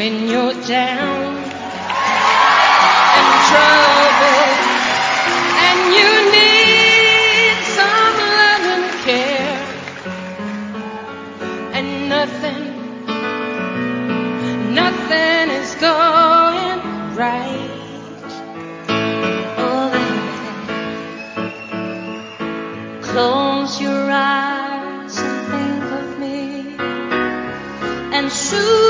when you're down and troubled, and you need some love and care and nothing nothing is going right. Oh baby close your eyes and think of me and soon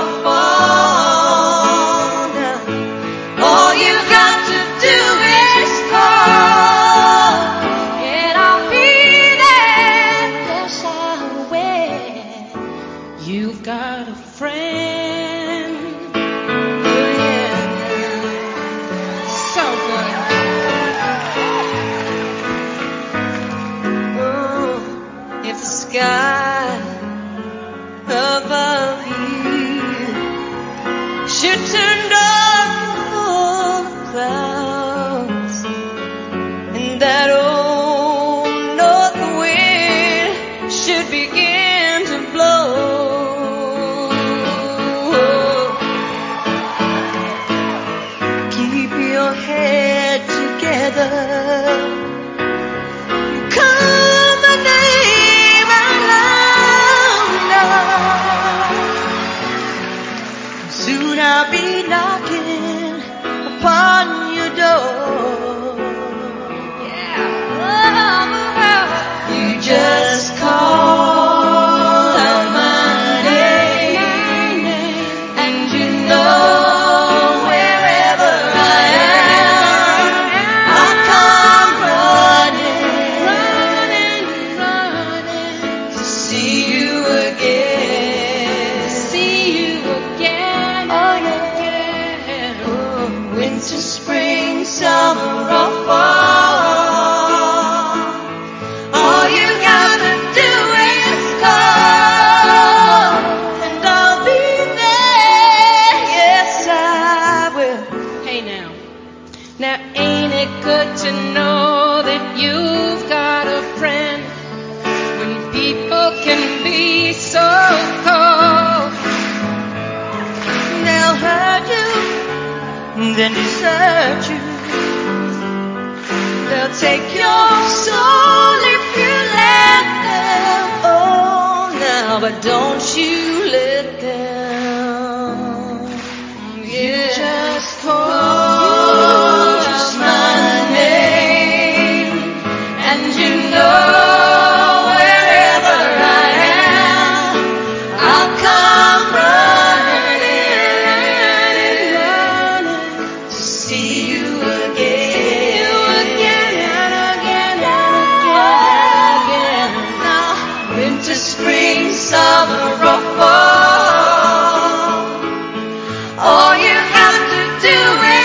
take your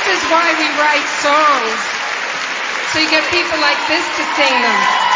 This is why we write songs. So you get people like this to sing them.